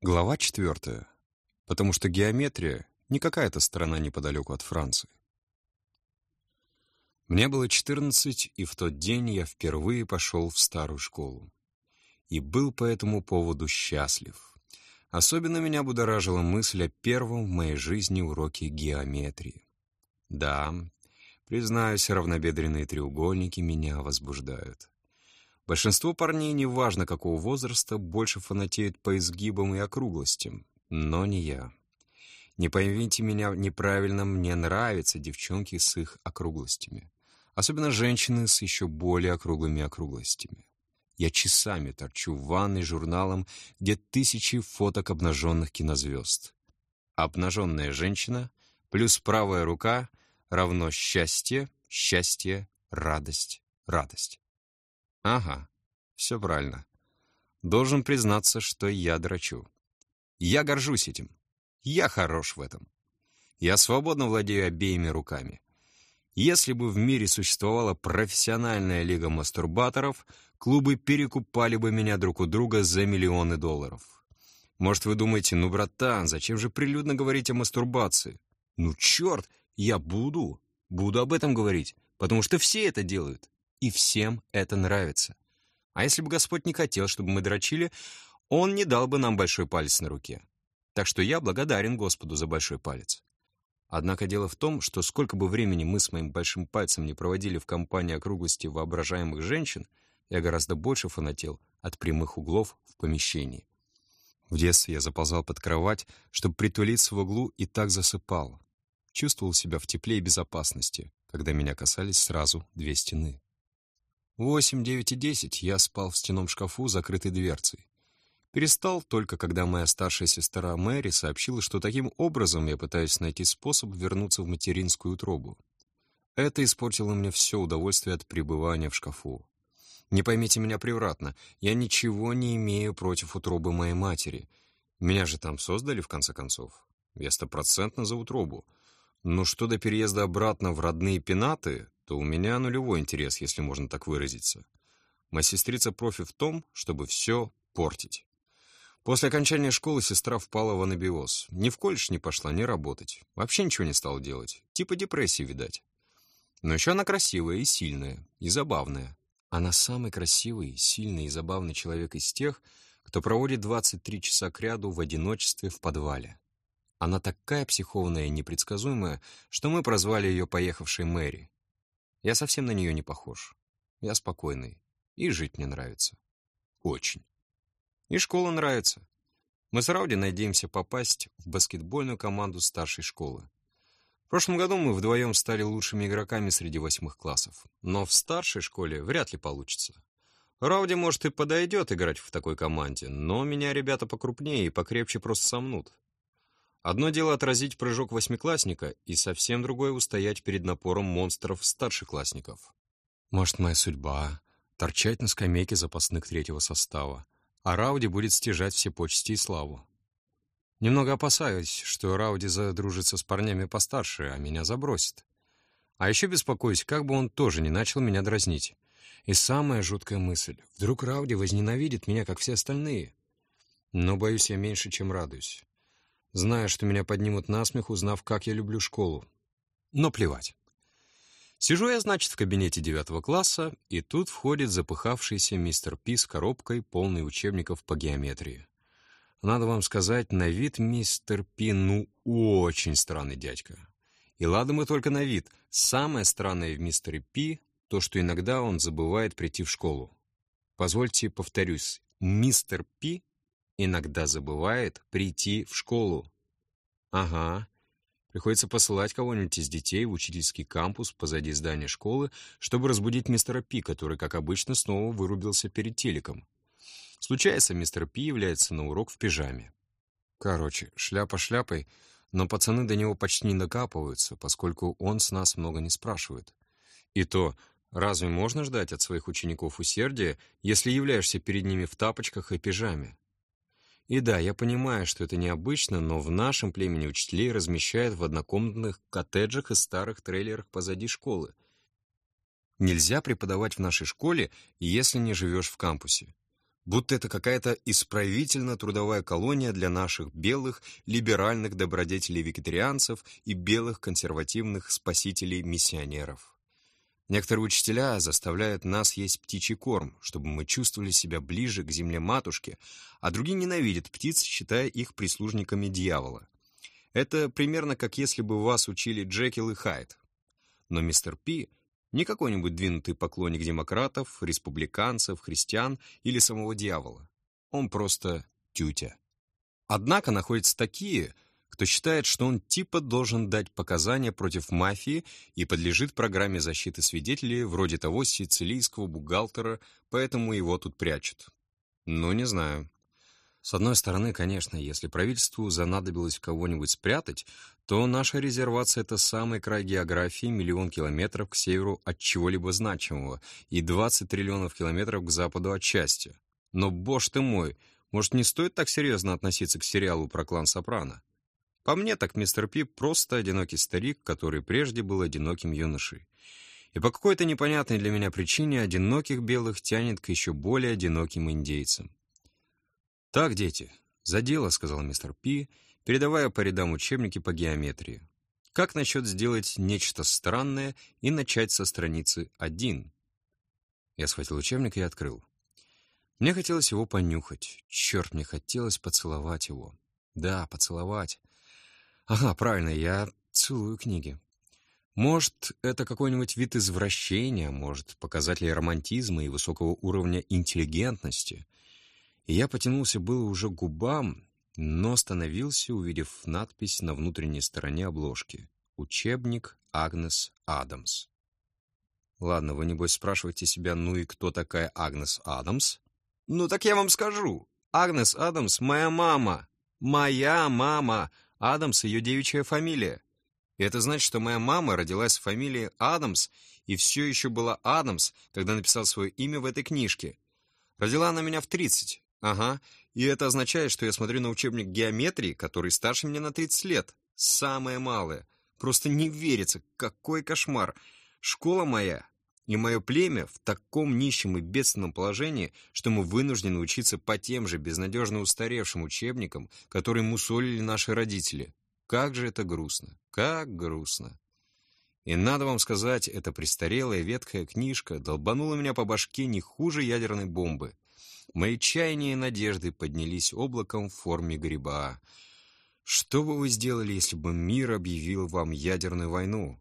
Глава четвертая. Потому что геометрия не какая-то страна неподалеку от Франции. Мне было четырнадцать, и в тот день я впервые пошел в старую школу. И был по этому поводу счастлив. Особенно меня будоражила мысль о первом в моей жизни уроке геометрии. Да, признаюсь, равнобедренные треугольники меня возбуждают. Большинство парней, неважно какого возраста, больше фанатеют по изгибам и округлостям, но не я. Не поймите меня неправильно, мне нравятся девчонки с их округлостями. Особенно женщины с еще более округлыми округлостями. Я часами торчу в ванной журналом, где тысячи фоток обнаженных кинозвезд. Обнаженная женщина плюс правая рука равно счастье, счастье, радость, радость. Ага, все правильно. Должен признаться, что я драчу. Я горжусь этим. Я хорош в этом. Я свободно владею обеими руками. Если бы в мире существовала профессиональная лига мастурбаторов, клубы перекупали бы меня друг у друга за миллионы долларов. Может, вы думаете, ну, братан, зачем же прилюдно говорить о мастурбации? Ну, черт, я буду, буду об этом говорить, потому что все это делают и всем это нравится. А если бы Господь не хотел, чтобы мы дрочили, Он не дал бы нам большой палец на руке. Так что я благодарен Господу за большой палец. Однако дело в том, что сколько бы времени мы с моим большим пальцем не проводили в компании округлости воображаемых женщин, я гораздо больше фанател от прямых углов в помещении. В детстве я заползал под кровать, чтобы притулиться в углу, и так засыпал. Чувствовал себя в тепле и безопасности, когда меня касались сразу две стены. Восемь, девять и десять я спал в стенном шкафу, закрытой дверцей. Перестал только, когда моя старшая сестра Мэри сообщила, что таким образом я пытаюсь найти способ вернуться в материнскую утробу. Это испортило мне все удовольствие от пребывания в шкафу. Не поймите меня превратно, я ничего не имею против утробы моей матери. Меня же там создали, в конце концов. Я стопроцентно за утробу. Но что до переезда обратно в родные пенаты, то у меня нулевой интерес, если можно так выразиться. Моя сестрица профи в том, чтобы все портить. После окончания школы сестра впала в анабиоз. Ни в колледж не пошла, ни работать. Вообще ничего не стала делать. Типа депрессии, видать. Но еще она красивая и сильная, и забавная. Она самый красивый, сильный и забавный человек из тех, кто проводит 23 часа кряду в одиночестве в подвале. Она такая психованная и непредсказуемая, что мы прозвали ее поехавшей Мэри. Я совсем на нее не похож. Я спокойный. И жить мне нравится. Очень. И школа нравится. Мы с Рауди надеемся попасть в баскетбольную команду старшей школы. В прошлом году мы вдвоем стали лучшими игроками среди восьмых классов. Но в старшей школе вряд ли получится. Рауди, может, и подойдет играть в такой команде, но меня ребята покрупнее и покрепче просто сомнут. Одно дело отразить прыжок восьмиклассника, и совсем другое устоять перед напором монстров старшеклассников. Может, моя судьба — торчать на скамейке запасных третьего состава, а Рауди будет стяжать все почести и славу. Немного опасаюсь, что Рауди задружится с парнями постарше, а меня забросит. А еще беспокоюсь, как бы он тоже не начал меня дразнить. И самая жуткая мысль — вдруг Рауди возненавидит меня, как все остальные. Но боюсь я меньше, чем радуюсь зная, что меня поднимут на смех, узнав, как я люблю школу. Но плевать. Сижу я, значит, в кабинете девятого класса, и тут входит запыхавшийся мистер Пи с коробкой, полной учебников по геометрии. Надо вам сказать, на вид мистер Пи, ну, очень странный дядька. И ладно мы только на вид. Самое странное в мистере Пи — то, что иногда он забывает прийти в школу. Позвольте повторюсь, мистер Пи иногда забывает прийти в школу. Ага. Приходится посылать кого-нибудь из детей в учительский кампус позади здания школы, чтобы разбудить мистера Пи, который, как обычно, снова вырубился перед телеком. Случается, мистер Пи является на урок в пижаме. Короче, шляпа шляпой, но пацаны до него почти не докапываются, поскольку он с нас много не спрашивает. И то, разве можно ждать от своих учеников усердия, если являешься перед ними в тапочках и пижаме? И да, я понимаю, что это необычно, но в нашем племени учителей размещают в однокомнатных коттеджах и старых трейлерах позади школы. Нельзя преподавать в нашей школе, если не живешь в кампусе. будто это какая-то исправительно-трудовая колония для наших белых либеральных добродетелей-вегетарианцев и белых консервативных спасителей-миссионеров. Некоторые учителя заставляют нас есть птичий корм, чтобы мы чувствовали себя ближе к земле-матушке, а другие ненавидят птиц, считая их прислужниками дьявола. Это примерно как если бы вас учили Джекил и Хайд. Но мистер Пи не какой-нибудь двинутый поклонник демократов, республиканцев, христиан или самого дьявола. Он просто тютя. Однако находятся такие, кто считает, что он типа должен дать показания против мафии и подлежит программе защиты свидетелей вроде того сицилийского бухгалтера, поэтому его тут прячут. Ну, не знаю. С одной стороны, конечно, если правительству занадобилось кого-нибудь спрятать, то наша резервация — это самый край географии, миллион километров к северу от чего-либо значимого и 20 триллионов километров к западу от счастья. Но, боже ты мой, может, не стоит так серьезно относиться к сериалу про клан Сопрано? По мне, так мистер Пи просто одинокий старик, который прежде был одиноким юношей. И по какой-то непонятной для меня причине одиноких белых тянет к еще более одиноким индейцам. «Так, дети, за дело», — сказал мистер Пи, передавая по рядам учебники по геометрии. «Как насчет сделать нечто странное и начать со страницы 1?» Я схватил учебник и открыл. Мне хотелось его понюхать. Черт, мне хотелось поцеловать его. Да, поцеловать. Ага, правильно, я целую книги. Может, это какой-нибудь вид извращения, может, показатель романтизма и высокого уровня интеллигентности — и я потянулся было уже к губам, но остановился, увидев надпись на внутренней стороне обложки. «Учебник Агнес Адамс». Ладно, вы, небось, спрашиваете себя, ну и кто такая Агнес Адамс? Ну так я вам скажу. Агнес Адамс — моя мама. Моя мама. Адамс — ее девичья фамилия. И это значит, что моя мама родилась в фамилии Адамс и все еще была Адамс, когда написал свое имя в этой книжке. Родила она меня в тридцать. Ага, и это означает, что я смотрю на учебник геометрии, который старше меня на 30 лет. Самое малое. Просто не верится, какой кошмар. Школа моя и мое племя в таком нищем и бедственном положении, что мы вынуждены учиться по тем же безнадежно устаревшим учебникам, которые мусолили наши родители. Как же это грустно, как грустно. И надо вам сказать, эта престарелая ветхая книжка долбанула меня по башке не хуже ядерной бомбы. Мои чаяния и надежды поднялись облаком в форме гриба. Что бы вы сделали, если бы мир объявил вам ядерную войну?